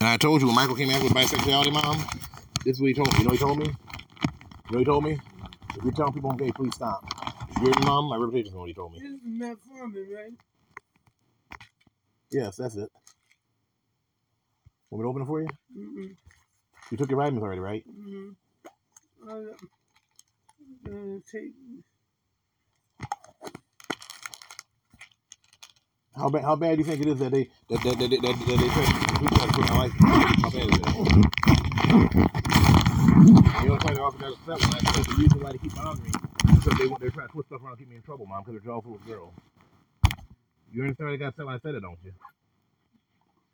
And I told you when Michael came out with bisexuality, mom, this is what he told me. You know what he told me? You know what he told me? If you're telling people I'm gay, please stop. You hear me, mom? My reputation is what he told me. This is metformin, right? Yes, that's it. Want me to open it for you? Mm-mm. You took your vitamins already, right? Mm-hmm. I'm gonna take. How bad? How bad do you think it is that they that that that, that, that, that they try to put my life? How bad is it? You know, trying to offer that I said the reason why they keep bothering me because they want they're trying to twist stuff around and keep me in trouble, mom, because they're all full of girls. You understand why they got upset when I said it, don't you?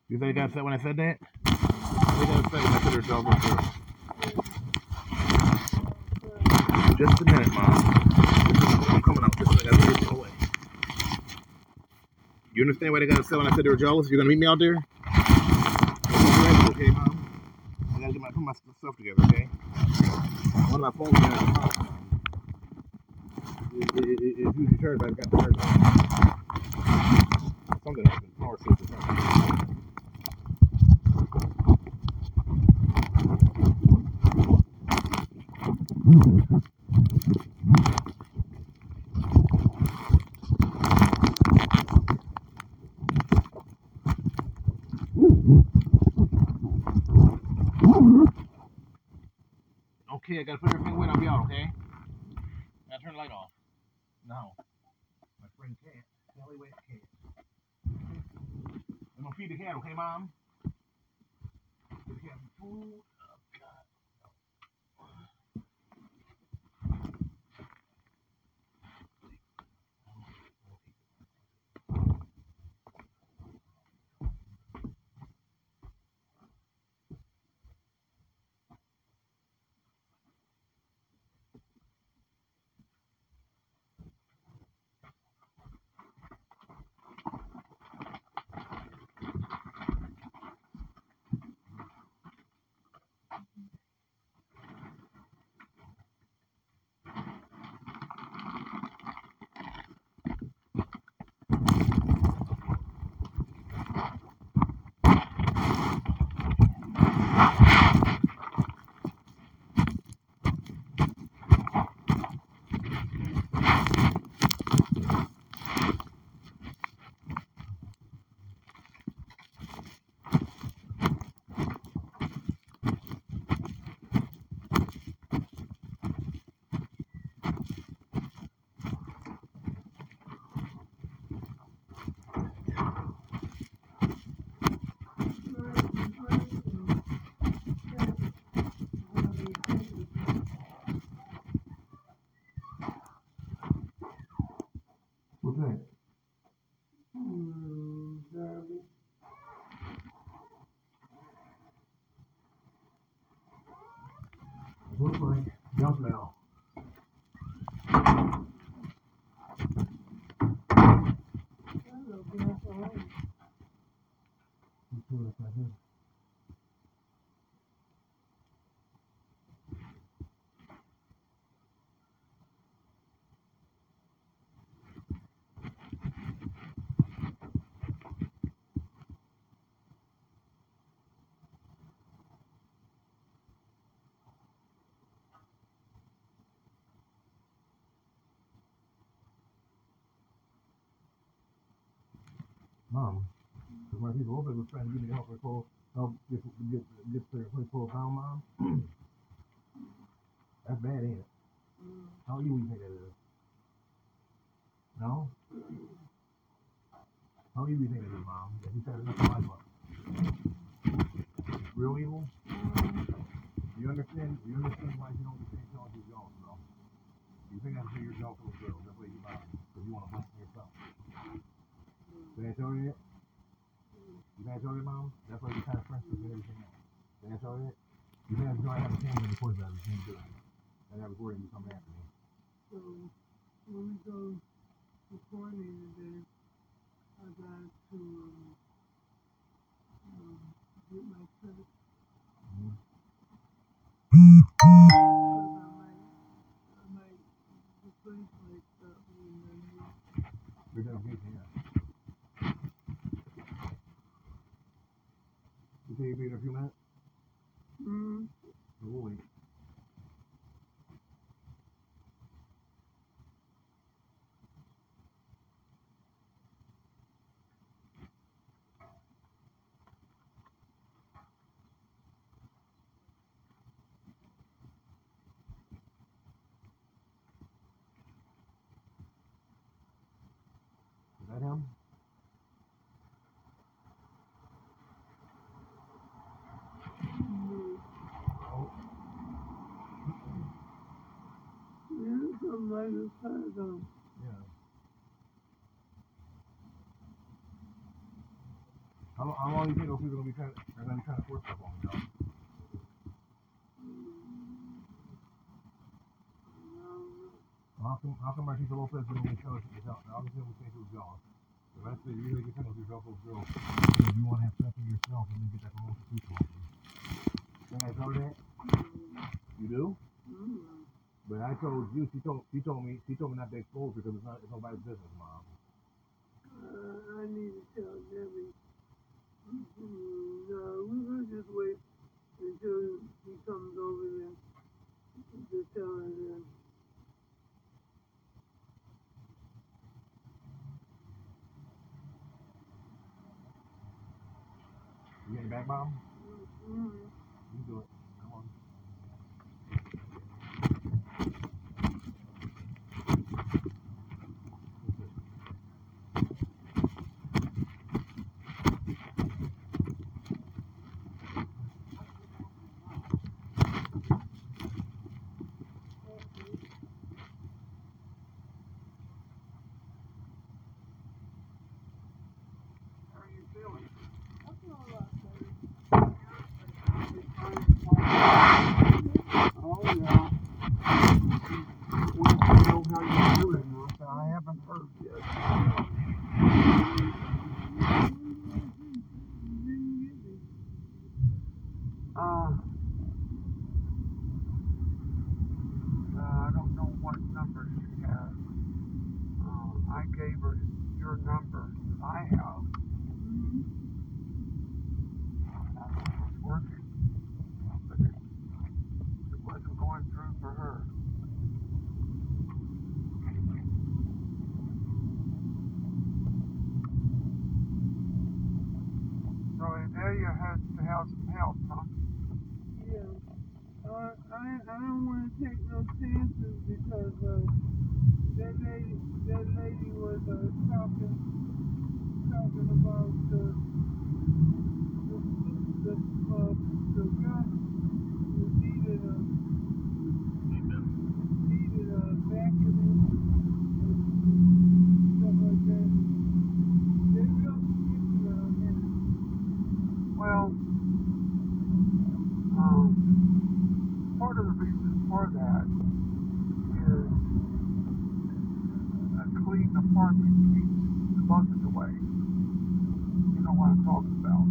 You think I got upset when I said that? They got upset when I said they're all girls. Just a minute, mom. I'm coming out. Just a minute. I gotta get away. You understand why they got upset when I said they were jealous? You're gonna meet me out there? Okay, mom. I gotta get my put my stuff together, okay? One of my phones is it, usually charged, but I've got the on. Something happened. Power switch or something. Okay, I gotta put everything away and I'll be out, okay? Now turn the light off. No. My friend. The only way I. I'm gonna feed the cat, okay, Mom? Give the cat some food. Oh, God. What's that? Mm, Darby. Looks like junk mail. Hello, Beth. How are you? Let's see what's right here. Mom, because my people over was trying to get me help pull, help get get get the place pulled down, Mom. That's bad, ain't it? Mm, How you think that is? No? How you think it is, Mom? That he said enough life up. Real evil? mm, You understand? You understand why you don't get paid telling you don't, bro? You think I'm saying you're jealous of a girl? That's why you lie. Because you want to blame yourself. Did I tell you that? Did I tell you, Mom? That's why you kind of friends with everything else. Did I tell you that? You think I have a camera in the course good. And that recording you coming after me. So, when we go recording I got to um, um, get my credit Mm-hmm. because I might, I might replace my stuff when I move. We're gonna get here. You say in a few minutes? So we'll wait. Is that him? Mm-hmm. Oh, Something this kind yeah. How, how long do you think those people are gonna be trying, to force stuff on me, John? How come, how come Lopez didn't even show us yourself? Obviously, we think it was John. The rest of you really get to know yourself, those girls. Because you want to have for yourself and then get that promotion too. Can I tell that? You do? Mm-hmm. But I told you, she told, she told me, she told me not to expose because it's not, it's nobody's business, mom. Uh, I need to tell Debbie. No, we will just wait until he comes over there to tell her that. You getting back, mom? Mm-hmm. The reason for that is a clean apartment keeps the buzzes away. You know what I'm talking about.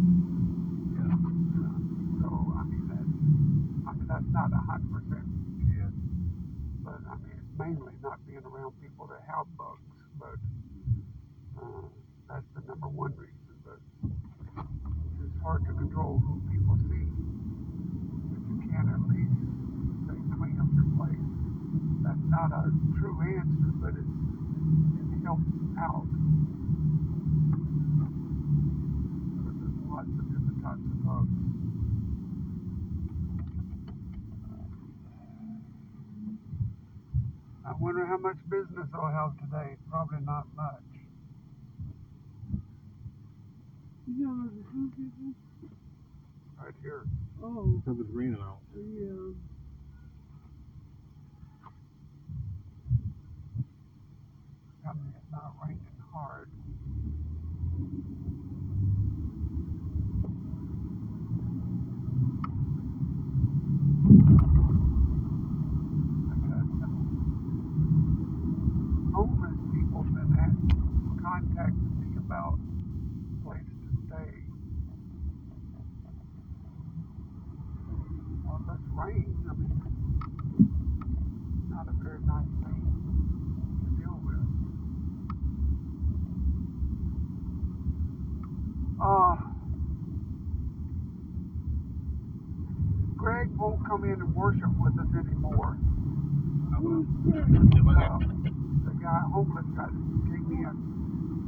Yeah. So, I mean, that's, I mean, that's not a hundred percent, Yeah. but I mean, it's mainly not being around people that have bugs, but, uh, that's the number one reason, but it's hard to control who people see. But you can at least say clean up your place. That's not a true answer, but it, it helps out. But there's lots of different types of bugs. I wonder how much business I'll have today. Probably not much. You know the food kitchen? Right here. Oh, Because it's raining out. yeah. I mean, it's not raining hard. Homeless people been at, contacting me about place to stay. Well, this rain, I mean, not a very nice thing to deal with. Uh, Jake won't come in and worship with us anymore. Uh, the guy, homeless guy, that came in.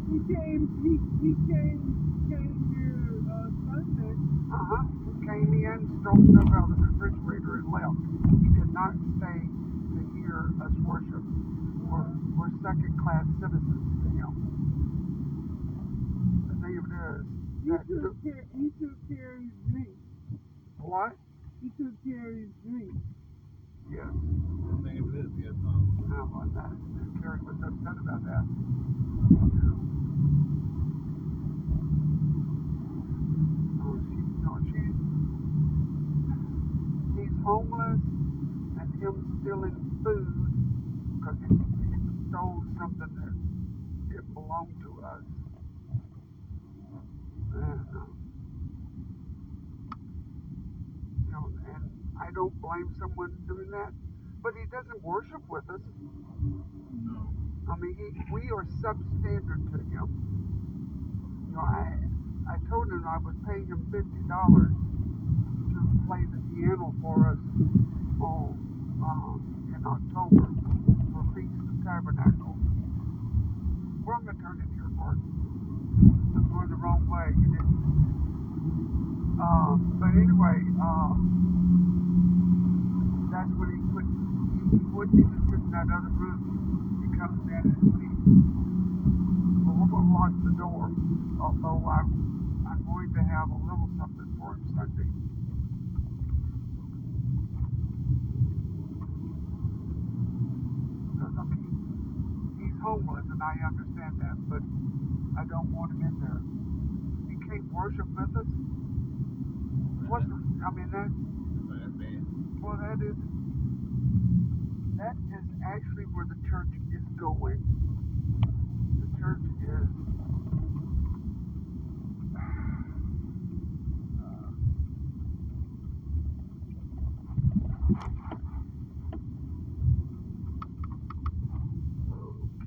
He came, he, he came, came here, uh, Sunday. Uh huh. Came in, stole stuff out of the refrigerator, and left. He did not stay to hear us worship. We're, we're second class citizens to him. The of it is, He that took care, he took care of his drink. what? He took care of his drink. Yes. thing of it is, um, How about that? Carrie was upset about that. Oh, she, no, she's, he's homeless and him stealing food because he, he stole something that it belonged to us. And, um, you know, and I don't blame someone doing that, but he doesn't worship with us. no. I mean, he, we are substandard to him. You know, I, I told him I would pay him fifty dollars to play the piano for us on um, in October for Feast of Tabernacle. Well, I'm gonna turn it here, Bart. I'm going the wrong way. Um, but anyway, um, that's when he quit. He, wouldn't even sit in that other room. He comes in and we well, we're lock the door. Although I, I'm going to have a little something for him Sunday. I mean, he's homeless and I understand that, but I don't want him in there. He can't worship with us. What's the, I mean that well, that is that is actually where the church is going. The church is. uh,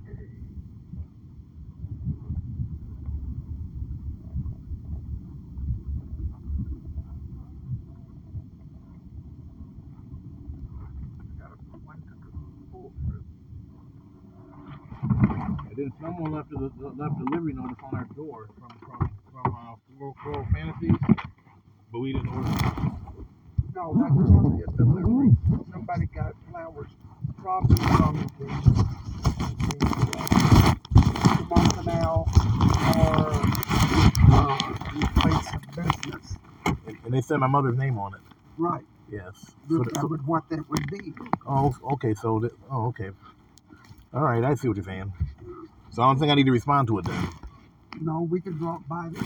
Okay. Got a one to pull through. And then someone left a left a delivery notice on our door from from from uh, Floral, Floral Fantasies, but we didn't order. No, that's probably a delivery. Somebody got flowers probably from the, the uh, Canal or uh, the place of business. And, and they said my mother's name on it. Right. Yes. So, That so, would what that would be. oh, okay. So, oh, okay. All right, I see what you're saying. So I don't think I need to respond to it then. No, we could drop by there.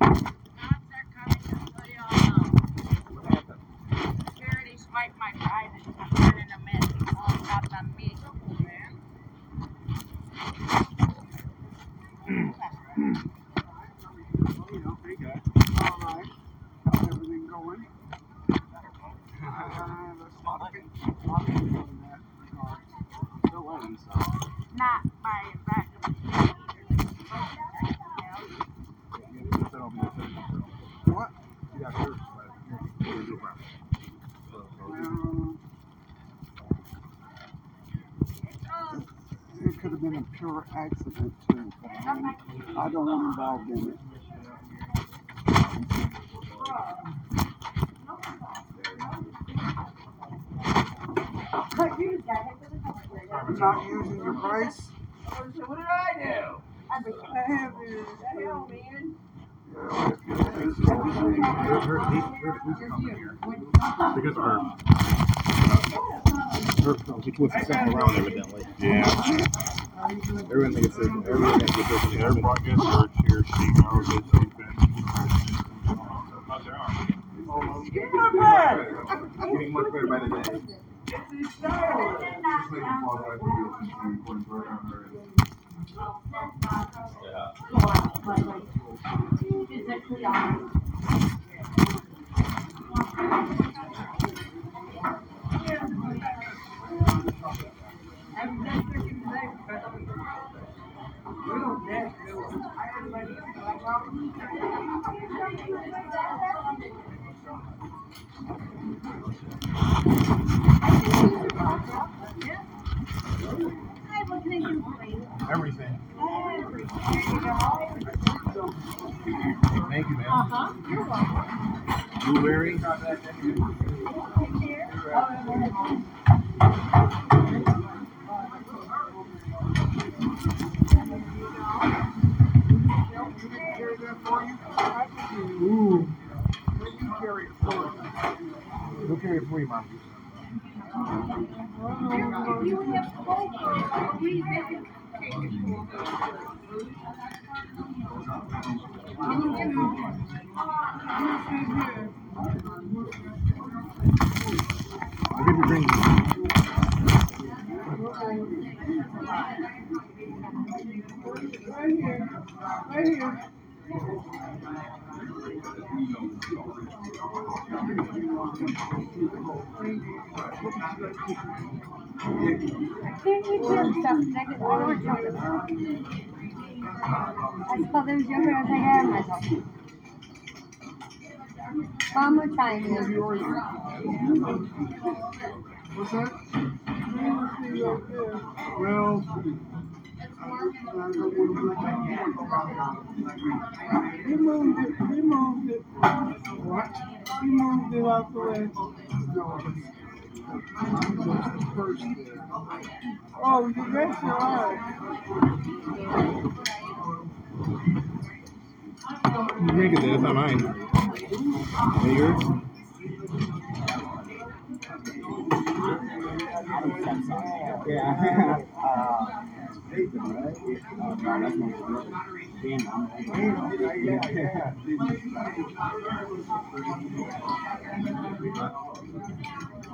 Cops are coming to put it all out. Security swiped my card and I'm running a mess. All cops on me. All right. How's everything going? Uh, there's a lot of people, a lot of people in that regard. Not by back of What? You got hurt, but you're- you're fine. Um, it could have been accident too, but I, I don't want involved in it. You're not using your brace? What did I do? I think I have it. Hell, man. Yeah, if your brace is Her, okay. her, he, her, who's coming here? Because of her. Her, she twists herself around evidently. Yeah, Everyone makes it. Everyone makes it different. her brought good church here, she knows it's open. Get my bag. Getting much better by the day. It's exciting. Yeah. Strawberry. Ooh. We'll carry it for you, Mom. I'll give you green. Right here. Right here. Can't eat them stuff. I could order chocolate. I suppose it was your favorite thing I had myself. One more time, then. What's that? Well, He moved it. He moved it. What? He moved it out the way. Oh, you that's your eye. You drink it. It's not mine. Is yours? Yeah. uh,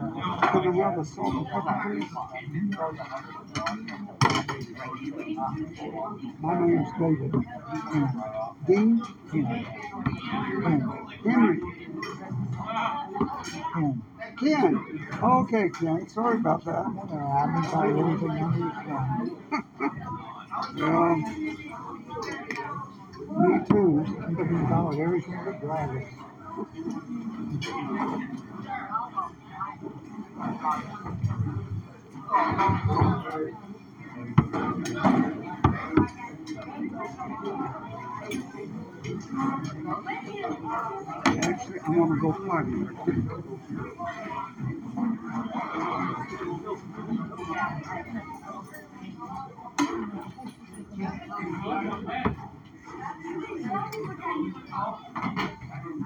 I and pepper, please? My name's David. Dean? Henry. Ken. Ken. Okay, Ken. Sorry about that. I've been trying everything I Well, me too. I've been following everything. Actually, I want to go flooding.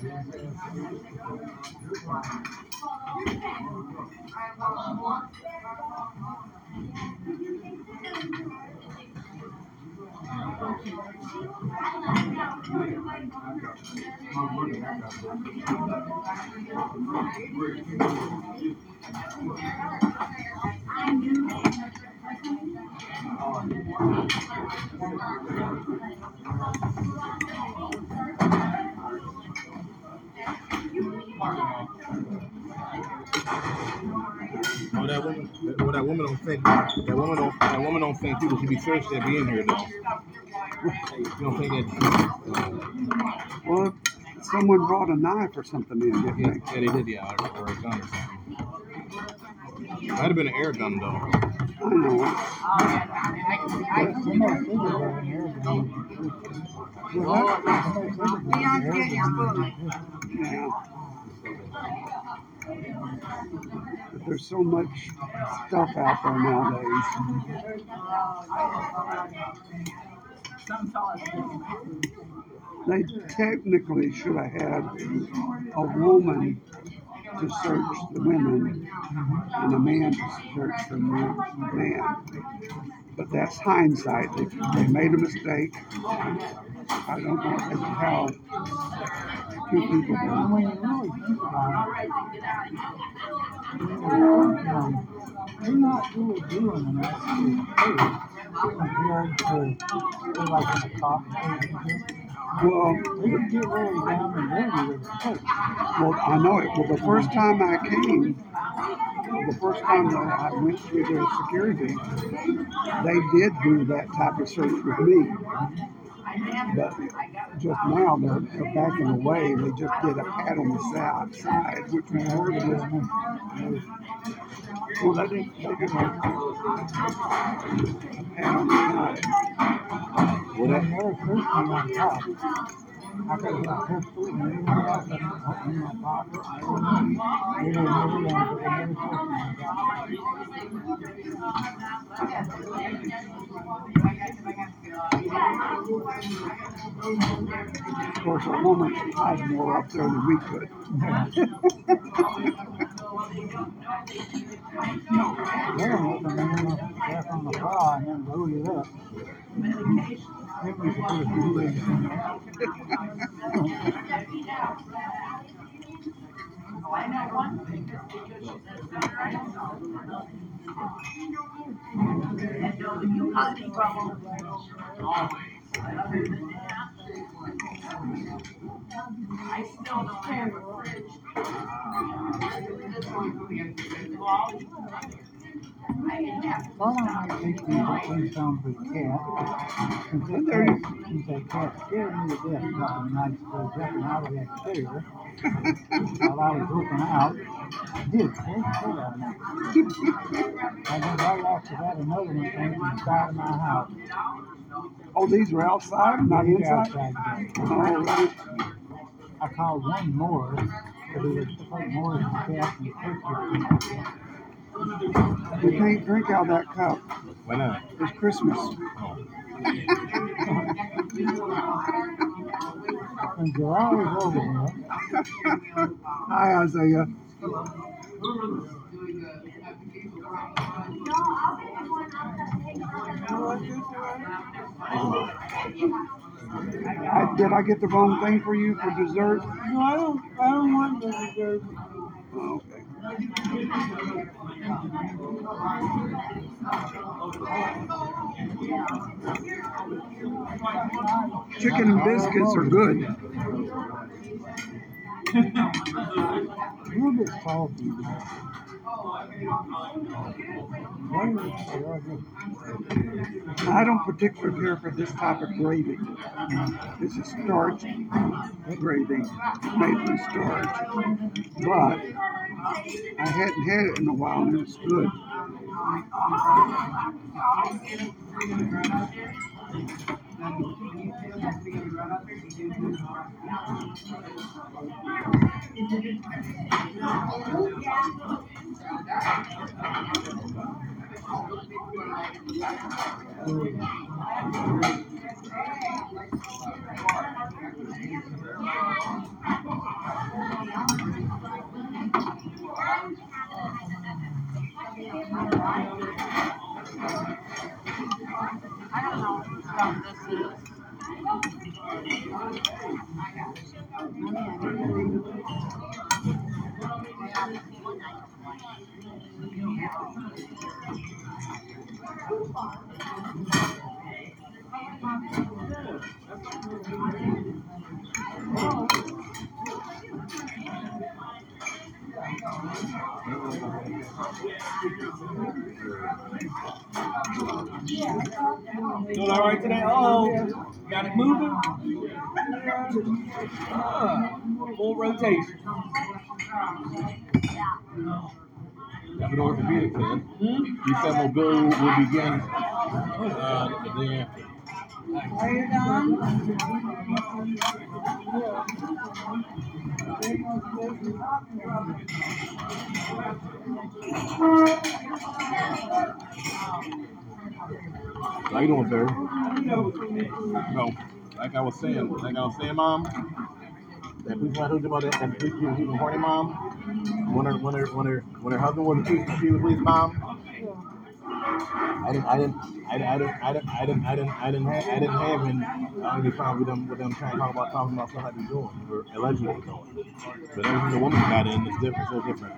don't you start. Look that, Oh, that woman. That, well, that woman don't think. That woman don't. That woman don't think people should be searched to be in here though. You don't think that? Well, someone brought a knife or something in, didn't Yeah, they? yeah, they did. Yeah, or, or a gun or something. Might have been an air gun though. I know. Yeah. But there's so much stuff out there nowadays. They technically should have had a woman to search the women and a man to search the man. But that's hindsight. They, they made a mistake. I don't know how two people can. mean, really think about it. You they're not really doing an actual case compared to, like in the. Well, well, I know it. Well, the first time I came, the first time that I went through their security, they did do that type of search with me. But just now they're, they're backing away. They just did a pat on the side, side which was more than this. Well, they didn't, they didn't. A pat on the side. Well, that on top. I my on top. Of course, a woman hide more up there than we could. They're open and then back on the fly and then load it up. Then we could a. Thought I might take for cat. Since that cat, since that cat scared me to death a chair while I was looking out. Did. And then right another one came my house. Oh, these were outside, not He's inside? outside. Oh, really? I called one more, but it was like more than cat and picture. We can't drink out of that cup. Why not? It's Christmas. Oh. And July is over there. Hi, Isaiah. I, did I get the wrong thing for you for dessert? No, I don't, I don't want the dessert. Oh, okay. Chicken and biscuits are good. A little bit salty. I don't particularly care for this type of gravy. This is starch gravy made from starch. But I hadn't had it in a while and it's good. I don't Doing all right today? Oh, got it moving? Ah, full rotation. That's what orthopedic said. Hmm? You said mobility will begin uh, the day after. Are you done? How you doing, sir? No, like I was saying, like I was saying, mom that people I told you about that, that dude, she was using horny mom. When her when her when her when her husband was accused she was with mom. I didn't, I didn't, I didn't, I didn't, I didn't, I didn't, I didn't, have, I didn't have any, I only found with them, with them trying to talk about talking about stuff I've doing, or allegedly doing. But everything the woman got in is different, so different.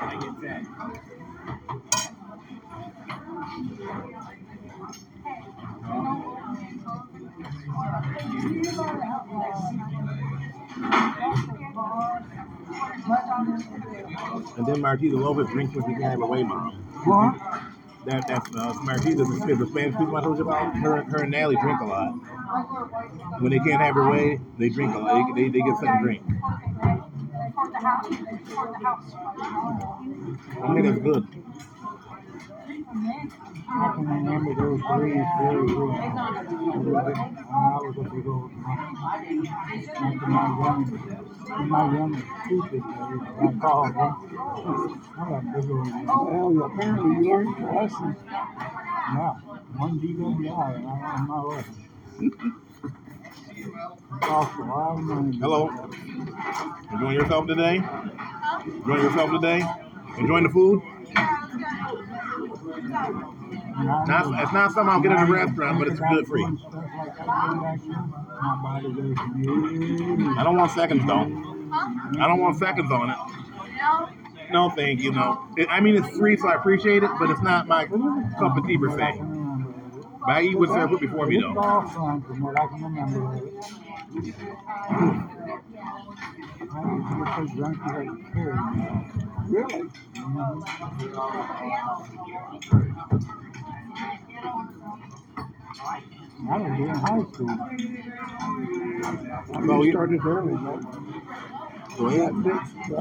I get that. And then Marquise Lopez drinks when she can't have her way, mom. What? That that's uh, Marquise is the, the Spanish people I told you about. Her her and Nally drink a lot. When they can't have their way, they drink a lot. They, they, they get something to drink. I mean, that's good. I can remember those days very well. I was a big old man. Like my young, my young stupid I called them. I'm a big old man. Well, apparently you learned your lesson. Yeah, one DWI and I learned my lesson. Hello. Enjoying yourself today? Enjoying yourself today? Enjoying the food? Not, it's not something I'll get in a restaurant, but it's good free. I don't want seconds though. I don't want seconds on it. No, thank you. No, it, I mean it's free, so I appreciate it, but it's not my cup of tea per se. But I eat what's there put before me though. All fun from what I can remember of it. I used to get so drunk you had to carry me. Really? I was in high school. So you- started early, but Go ahead. the,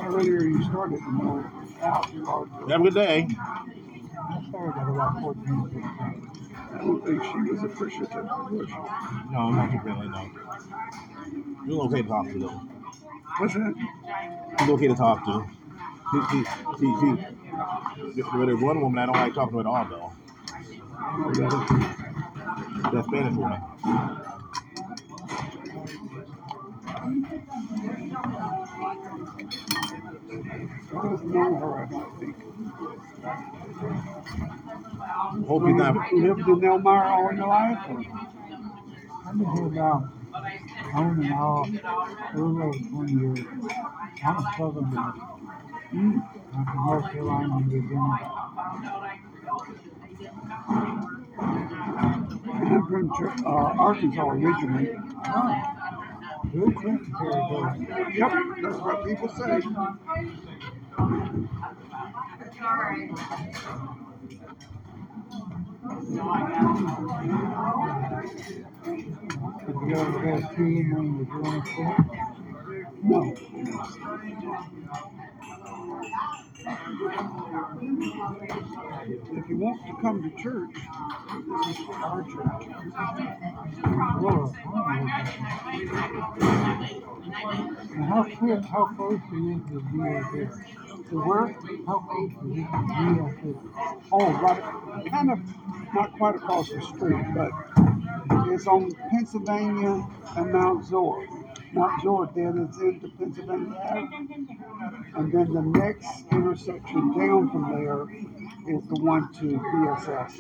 earlier you started, the more out you are. Have a good day. I started at about 14, 15. I don't think she was appreciative? No, I'm not friendly. No, you're okay to talk to though. What's that? She's okay to talk to. She, she, one woman I don't like talking to at all though. That Spanish woman. Hope he's not. Lived in Elmira all your life? I've been here about on and off over 20 years. I'm a southern boy. Mm. Region. From uh, Arkansas originally. Oh. Bill Clinton. Yep, that's what people say. You ever? No. If you want to come to church, this is our church. Well, how quick, how close are you to the? To where? How close are you to the? Oh, right, kind of not quite across the street, but it's on Pennsylvania and Mount Zoar not George, that's other end Pennsylvania Ave. And then the next intersection down from there is the one to BSS.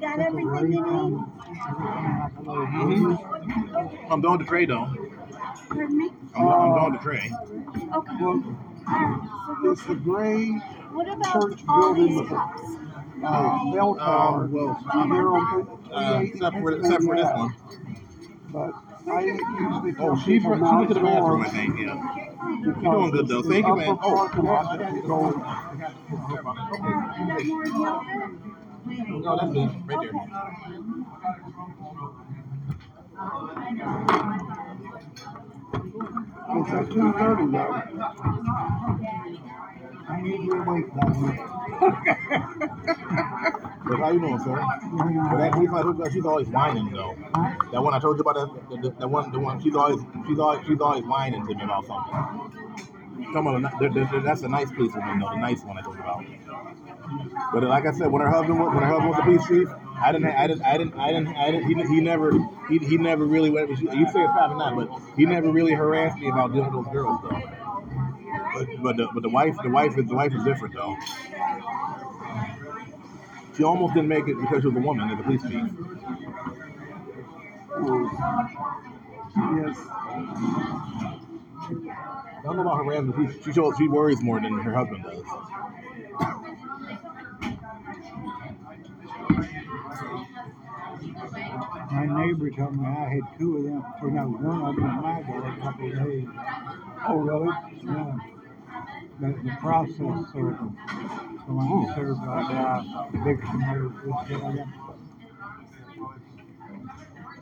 Got everything you need? Mm-hmm. I'm going the tray though. Pardon me? I'm, going I'm the tray. Okay. Well, it's the gray what about church all building. These the cups? uh, tower Um, well, here on Uh, except for except for this one. But I usually Oh, she she went to the bathroom, I think. Yeah. You're doing good though. Thank you, man. Oh, parking lot that goes- You got no, that's it right there. It's at two thirty though. Need your weight down But how you doing, sir? But that police I told you, she's always whining though. That one I told you about, that, the, the, the one, the one, she's always, she's always, she's always whining to me about something. Come on, the, the, that's a nice police woman though, the nice one I told you about. But like I said, when her husband, was- when her husband was the police chief, I didn't, I didn't, I didn't, I didn't, I didn't. He, he never, he, he never really. went- You say it's probably not, but he never really harassed me about dealing with those girls though. But, but the, but the wife, the wife is, the wife is different though. She almost didn't make it because she was a woman at the police chief. Yes. I don't know about harassment. She, she, shows, she worries more than her husband does. My neighbor told me I had two of them, or no, one of them in my door a couple of days. Oh, really? Yeah. The, the process. The one that served like uh, Dixon Road, this area.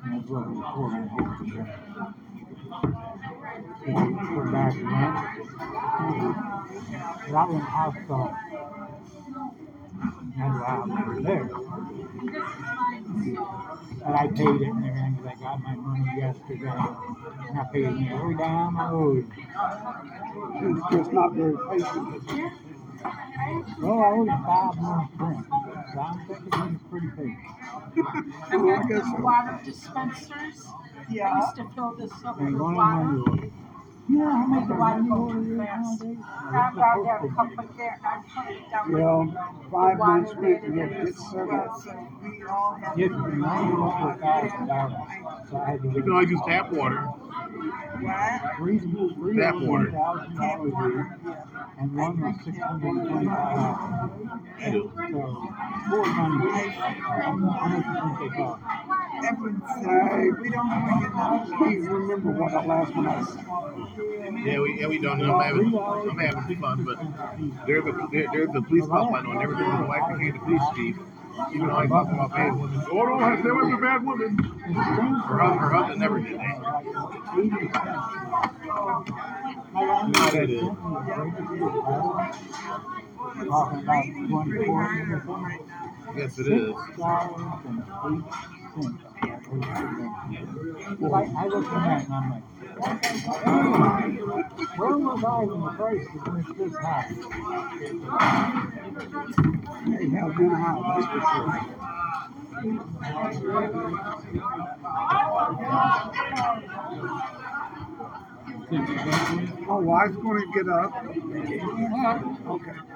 And that's what we report on Dixon We're back. But was in the hospital. That's why I was there. And I paid it and everything, 'cause I got my money yesterday. And I paid it every dime I owed. He's just not very patient. Well, I owed him five months rent, so I'm thinking he's pretty patient. Oh, I guess so. water dispensers. Yeah. I used to fill this up And with one water. Of them, you know how much Why money do over you there fast? nowadays? I've got that cup of that, I put it down. Well, five months rent, there, you have to get there's- service. Yes, and I only went for a thousand dollars, so I had to You can always use tap water. Water. one was hundred four. They cost? Say, we don't I can't remember what the last one was. Yeah, we yeah we don't. I'm having I'm having fun, but there's a there, there's a police know. Never since my wife became the police chief. You know, I talk about bad women. Oh no, there was a bad woman. Her, hu- her husband never did that. Eighty cents. How long No, that is. Talking about twenty-four minutes. Yes, it is. Well, I, I looked at that and I'm like, where was I when the price was this high? They have been high, that's for sure. My wife's gonna get up. Okay.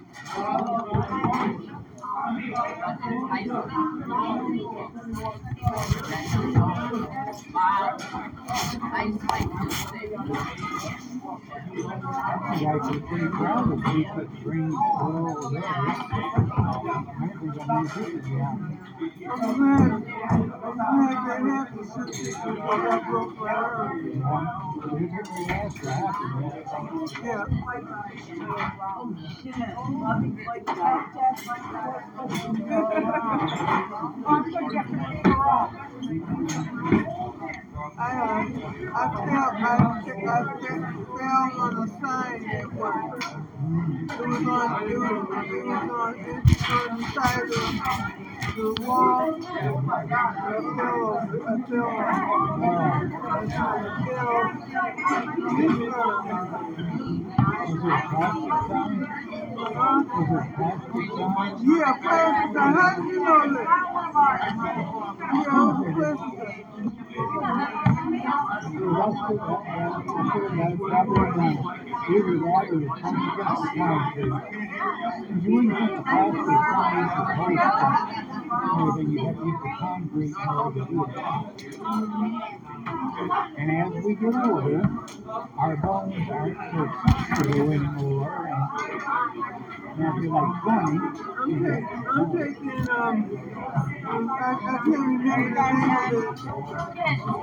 Yeah, I pretty proud of you this again. I'm have system for that broke for her. You me asked what happened. Yeah. I, uh, I I, I found on a sign that was, it was on, it was, it was on, it's on the side of the wall. A fellow, a fellow, a fellow, this, uh, Yeah, did you know that? Yeah, the. You think the the place, you have to the concrete to do. And as we get older, our bones aren't so flexible anymore. And after like 20, I'm you taking, I'm taking, um, I, I can't remember the name of it.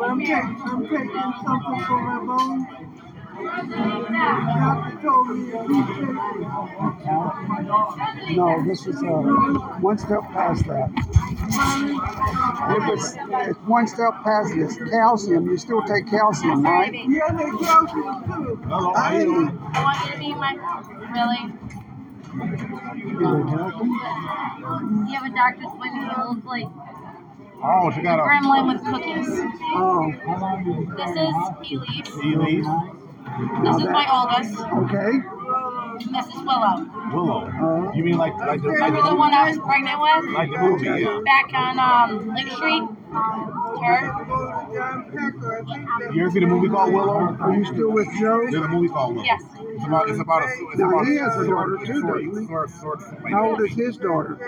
I'm I'm taking something for my bones. Doctor told me to keep taking No, this is uh, one step past that. It was it's one step past this calcium. You still take calcium, right? Baby, Yeah, they calcium too. Hello, I how you? I want you to be my. Really? You have a doctor's appointment that looks like Oh, she got a gremlin with cookies. Oh, This is Elise. tea leaf. This is my oldest. okay. This is Willow. Willow. You mean like like the like Remember the the, one I was pregnant with? like the movie? Yeah. Back on um, Lake Street? Her? go to John Pecker. I think that's You ever see the movie called Willow? Are you still with Joe? There's a movie called Willow. Yes. It's about it's about a it's Now, about he has a sword- daughter, too, sword- doesn't he? sword- sword- sword- How old is his daughter?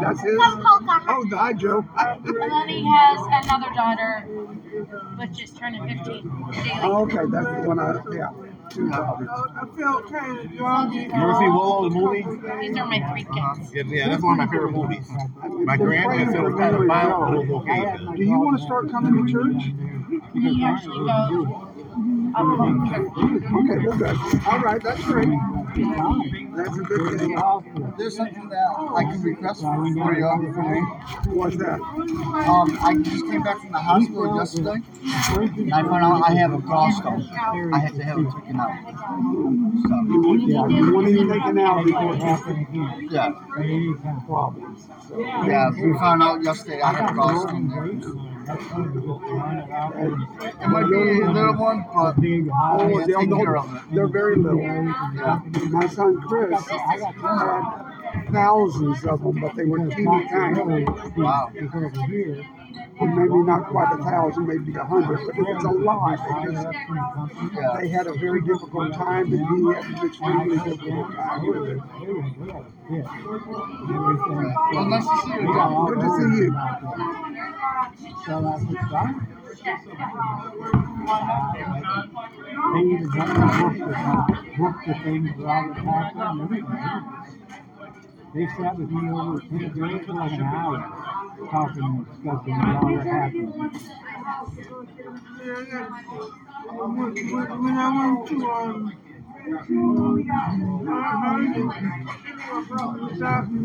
That's his. Oh, hi, Joe. And then he has another daughter, which is turning 15. Daily. Oh, okay, that's the one I yeah. Two daughters. I felt kind of drunk. You ever see Willow the movie? These are my three kids. Uh, yeah, yeah, that's one of my favorite movies. My granddad said it was kind of violent, but it was okay. Do you want to start coming to church? He actually goes up from church. Okay, well, good. All right, that's great. That's a good thing. There's something that I can request for you for me. What's that? Um, I just came back from the hospital yesterday. And I found out I have a gallstone. I had to have it taken out. So, Yeah, you want to take it out before it happens again. yeah, Any kind of problems. Yeah. We found out yesterday I have a gallstone there. It might be a little one, but Oh, they'll, taking care they'll, of it. they're very little. My son Chris had thousands of them, but they were teeny tiny. Wow. And maybe not quite a thousand, maybe a hundred, but it was a lot. Just, they had a very difficult time, and he had an extremely difficult time with it. Well, nice to see you. Good to see you. They got the that book the things and everything. They sat with me over at Penn Gray for like an hour, talking and discussing Robert happened. When, when, when I went to um, I heard the doctor,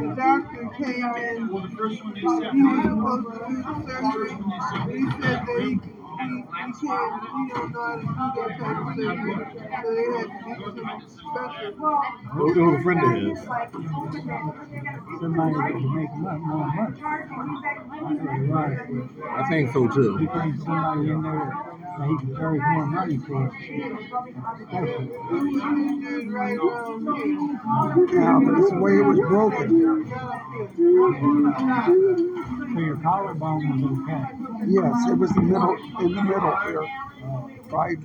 the doctor came in. He was supposed to do the surgery. He said that he, he, he can't, he don't know how to do that type of surgery. So they had to get some special. Who the friend is? Somebody that would make much more money. I said, right. I think so too. thinks somebody in there that he can charge more money for. Especially. He did right around here. Yeah, but it's the way it was broken. So your collarbone was okay. Yes, it was the middle, in the middle here, right?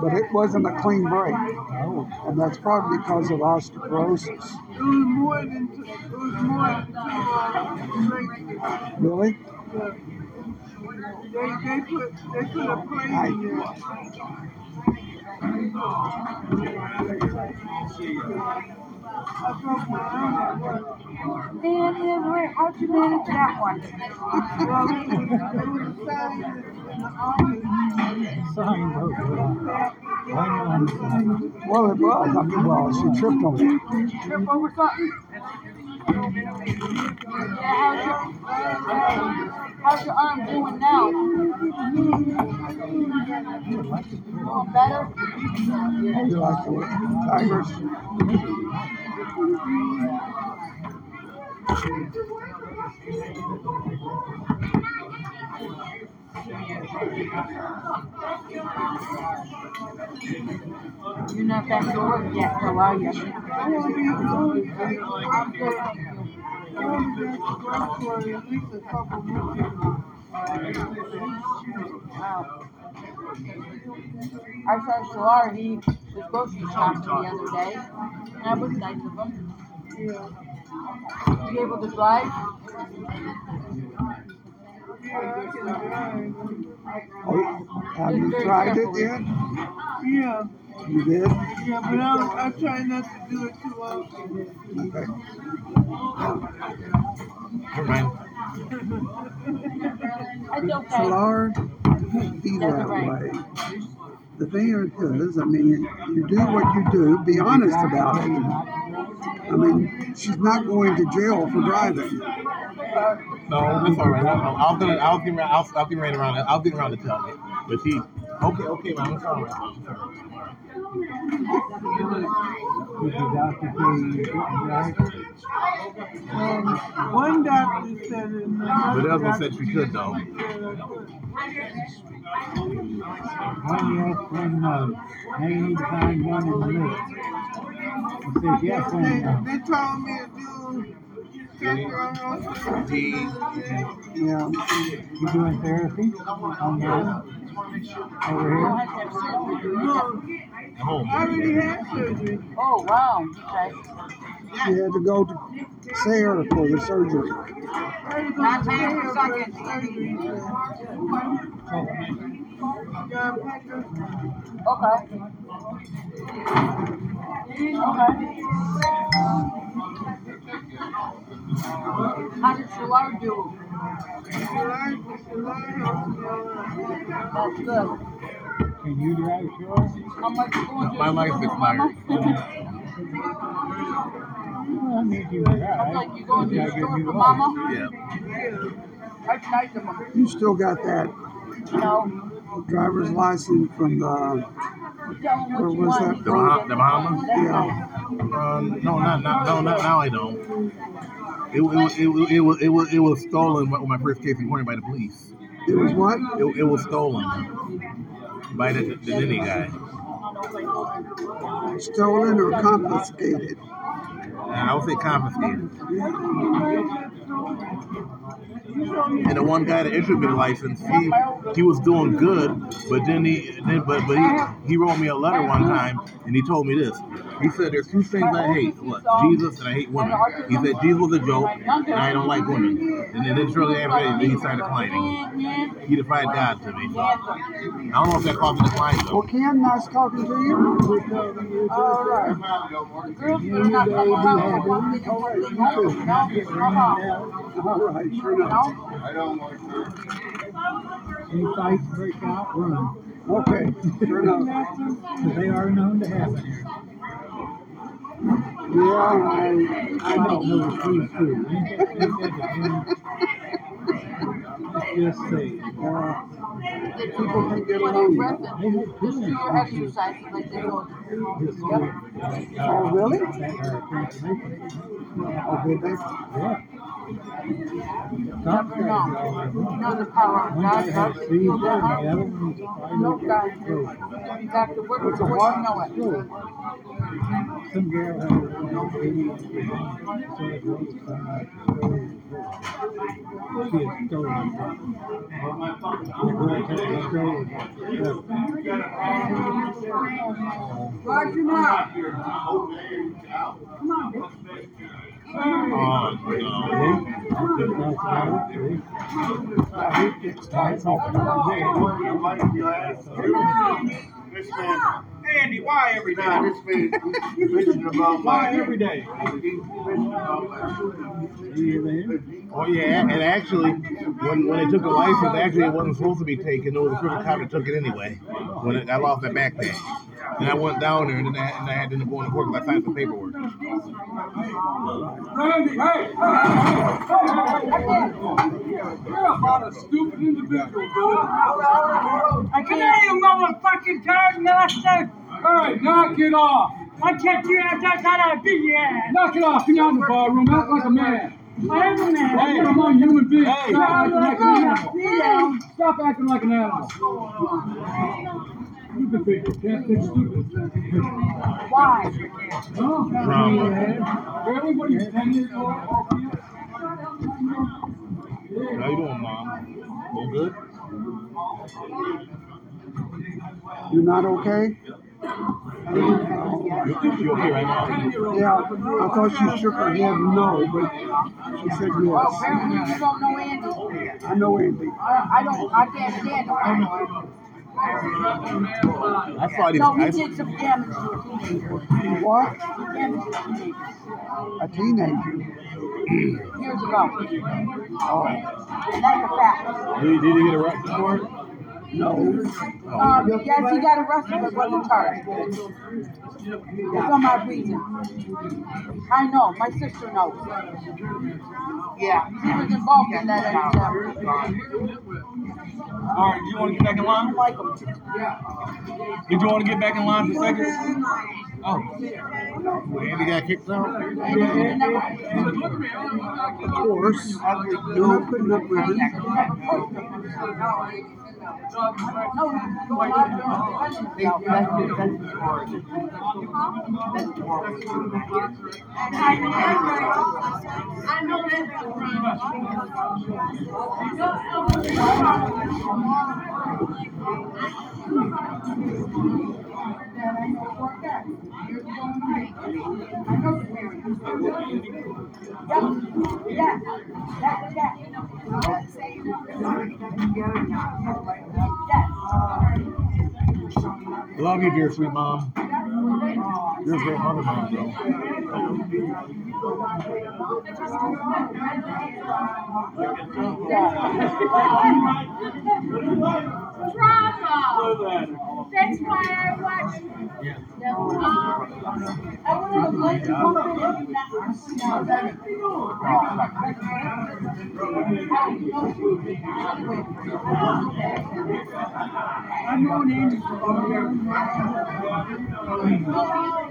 But it wasn't a clean break, Oh, and that's probably because of osteoporosis. It was more than, two, it was more than two, places. Really? They, they put, they put a plate in there. Dan, wait, how'd you manage that one? Well, it was, it was? Well, it was. Well, she tripped on it. Trip over something? Yeah, how's your, how's your arm doing now? Doing better? You like the tigers? You're not back to yet, though, are you? I I. I. I saw Solar, he was grocery shopping the other day, and that was nice of him. Yeah, You able to drive? yeah, I can drive. Oh, have you tried it yet? Yeah, You did? yeah, but I, I try not to do it too often. Okay. Never mind. It's okay. Solar, be That's that right. way. the thing is, I mean, you do what you do. Be honest about it. I mean, she's not going to jail for driving. No, that's all right. I'll, I'll, gonna, I'll get around. I'll, I'll get right around. I'll get around to tell you. But she, okay, okay, mom. It's all right. It's all right. Did the doctor say you couldn't drive? Um, one doctor said it, and But the another other one doctor said she could though. said I could. One yes, one no. Now you need to find one in the middle. It says yes, one no. they told me to do sexual Yeah. You doing therapy the over here? No, At home. I already had surgery. Oh, wow, okay. She had to go to Sayre for the surgery. Not second. Surgery. Okay. How did Shalard do? July, July helped me a lot. That's good. Can you drive sure? How much you going? My license expired. Well, I need you to drive. That's like you going to the store for mama? Yeah. That's nice of them. You still got that You know, driver's license from the, you tell them Where was want. that? The, Bah- the Bahamas? Yeah. Um, no, not, not, no, not now. I don't. It, it, it, it, was it was it was stolen when my first case reported by the police. it was what? It, it was stolen by the, the Denny guy. Stolen or confiscated? And I would say confiscated. And the one guy that issued me the license, he he was doing good, but then he then, but but he, he wrote me a letter one time and he told me this. He said there's two things I hate. What? Jesus and I hate women. He said Jesus was a joke and I don't like women. And then shortly after that, he started declining. He defied God to me. I don't know if that caused me to decline though. Well, Ken, nice talking to you. All right. Girls better not come around for one minute. All right, you No, too. no, come on. All right, sure enough. Any fights break out, run. Okay, sure enough. They are known to happen here. Yeah, I, I I don't know. know the truth too. Ain't that- ain't that the Let's just say. Uh, People can get your along. breath They in. had two Just do your exercises like they do. This Yep. Oh, really? That are information. Oh, did they? Yeah. Never know. You know the power of God. God had can three heal children, that the heart. other one was a No, five-year-old God. stroke. You got to work with What's a the what? you know it. Stroke. Some girl had a baby and she had stolen. The girl took the stroke. Watch your mouth. Oh no. Andy, why every day? Why every day? Oh yeah, and actually, when when they took the license, actually it wasn't supposed to be taken. It was a criminal cop that took it anyway. When it, I lost that backpack, and I went down there, and then I, and I had to go into court because I signed some paperwork. Randy, hey! You're about a stupid individual, dude. I can't you motherfucking turd master. Hey, knock it off! I catch you out that's I beat ass. Knock it off! Get out of the barroom, act like a man. I am a man. Hey, I'm a human being. Hey. Stop acting like an animal. Stop acting like an animal. You can think you can't think stupid. Why? Huh? Drama. Everybody's 10 years old. you. How you doing, mom? All good? You're not okay? You, you, you okay right now? Yeah, I thought she shook her head no, but she said Well, yes. apparently you don't know Andy. I know Andy. I, I don't, I can't stand him. I thought he. No, he I, did some damage to a teenager. What? Damage to a teenager. A teenager. Years ago. Oh, And that's a fact. did, did he get arrested for it? No. Um, yes, he got arrested, but wasn't charged. It's on my reason. I know, my sister knows. Yeah, she was involved in that incident. All right, do you want to get back in line? like him. Did you want to get back in line for seconds? Oh. Andy got kicked out. Of course. You're not putting up with it. Yeah, yeah, yeah. Love you, dear sweet mom. You're a great mother, mom. So. Drama. That's why I watch. Um, I wanted to like to I'm going in. Ain't nobody.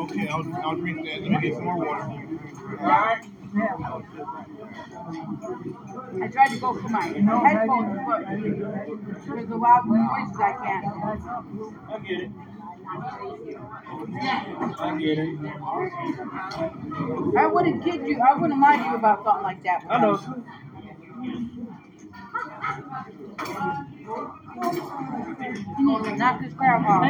Okay, I'll, I'll drink that. Let me get some more water. Alright. I tried to go for my headphones, but there's a loud noises I can't. I get it. I get it. I wouldn't kid you. I wouldn't lie to you about something like that. I know. You need to knock this crap off.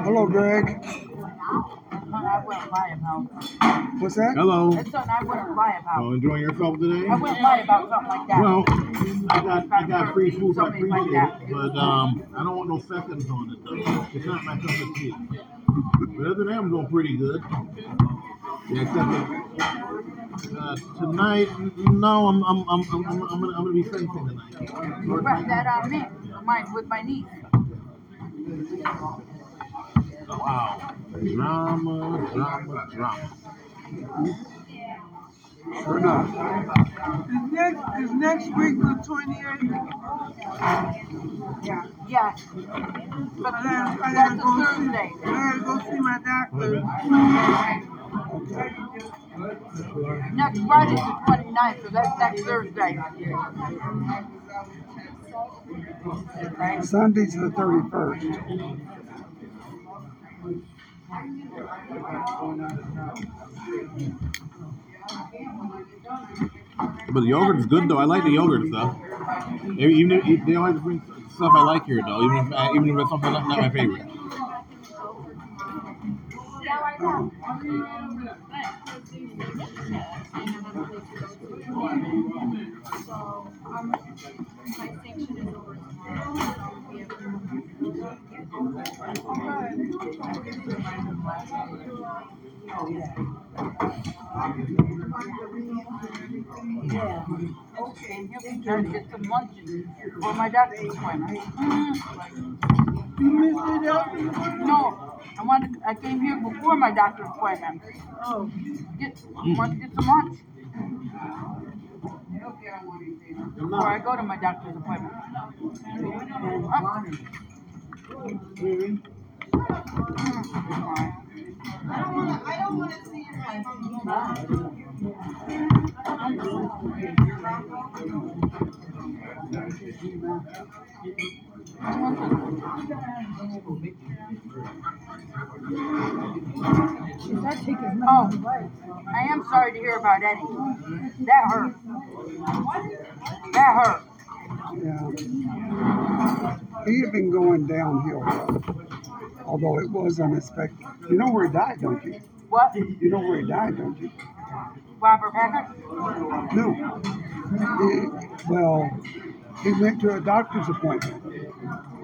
Hello, Greg. I wouldn't lie about. What's that? Hello. That's something I wouldn't lie Oh, enjoying yourself today? I wouldn't lie about something like that. Well, I got I got free food. I Something like appreciate that. it, but um, I don't want no seconds on it though. It's not my cup of tea. But other than that, I'm doing pretty good. Yeah, except that, uh, tonight, no, I'm I'm I'm I'm, I'm, I'm, gonna, I'm gonna be fencing tonight. Right, that on me, mine with my niece. Wow, drama, drama, drama. Sure enough. Is next, is next week the twenty-eighth? Yeah. Yes. But I gotta, I gotta a go see, Thursday. I gotta go see my doctor. Next Friday's the 29th, so that's next Thursday. Right? Sunday's the thirty-first. But the yogurt is good though. I like the yogurt stuff. Even if they always bring stuff I like here though, even if even if it's something not, not my favorite. Okay, he'll be trying to get some lunch for my doctor's appointment. You missed it out? No, I wanted, to- I came here before my doctor's appointment. Oh. Get, wanted to get some lunch. Before I go to my doctor's appointment. Oh, I am sorry to hear about Eddie. That hurt. That hurt. Yeah. He had been going downhill, although it was unexpected. You know where he died, don't you? What? You know where he died, don't you? Robert Packard? No. He, well, he went to a doctor's appointment.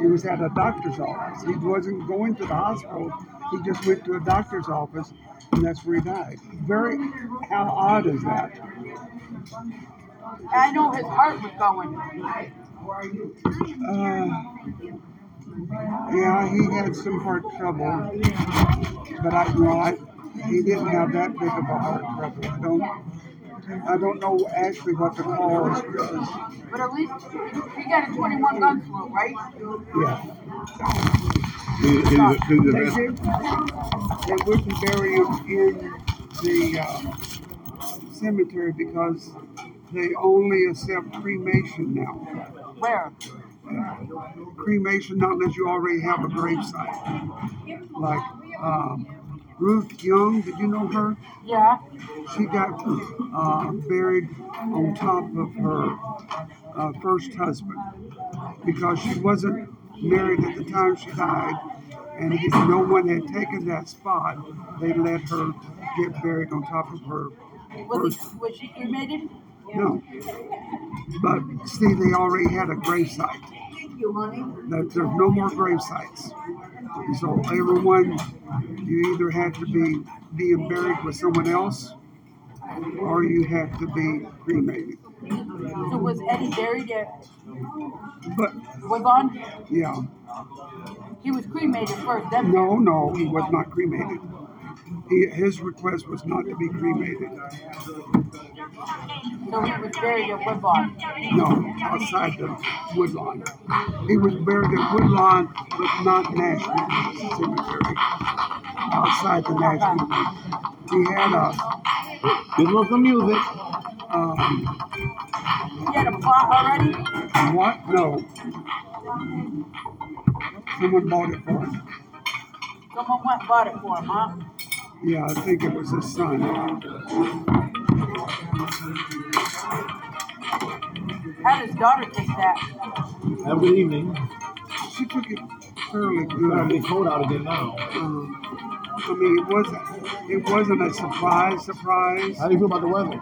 He was at a doctor's office. He wasn't going to the hospital. He just went to a doctor's office, and that's where he died. Very, how odd is that? I know his heart was going. Uh, yeah, he had some heart trouble, but I, know, I, he didn't have that big of a heart trouble. I don't, I don't know actually what the cause was. But at least he got a 21 gun salute, right? Yeah. Was the They best. did. They wouldn't bury him in the uh, cemetery because they only accept cremation now. Where? Cremation, not unless you already have a gravesite. Like um, Ruth Young, did you know her? Yeah. She got uh, buried on top of her uh, first husband because she wasn't married at the time she died, and if no one had taken that spot, they let her get buried on top of her Was, first. he, was she cremated? No, but see, they already had a gravesite. Thank you, honey. There's no more grave sites. So everyone, you either had to be being buried with someone else, or you had to be cremated. So was Eddie buried at But Woodlawn? yeah, He was cremated first, then no, no, he was not cremated. He, his request was not to be cremated. so he was buried at Woodlawn. No, outside the Woodlawn. He was buried at Woodlawn, but not National Cemetery. Outside the National. He had a Just want some music. um, He had a plot already? What? No. Someone bought it for him. Someone went and bought it for him, huh? Yeah, I think it was his son. How did his daughter take that? Have a good evening. She took it fairly It's gonna good. be cold out again now. Um, I mean, it wasn't. It wasn't a surprise. Surprise. How do you feel about the weather?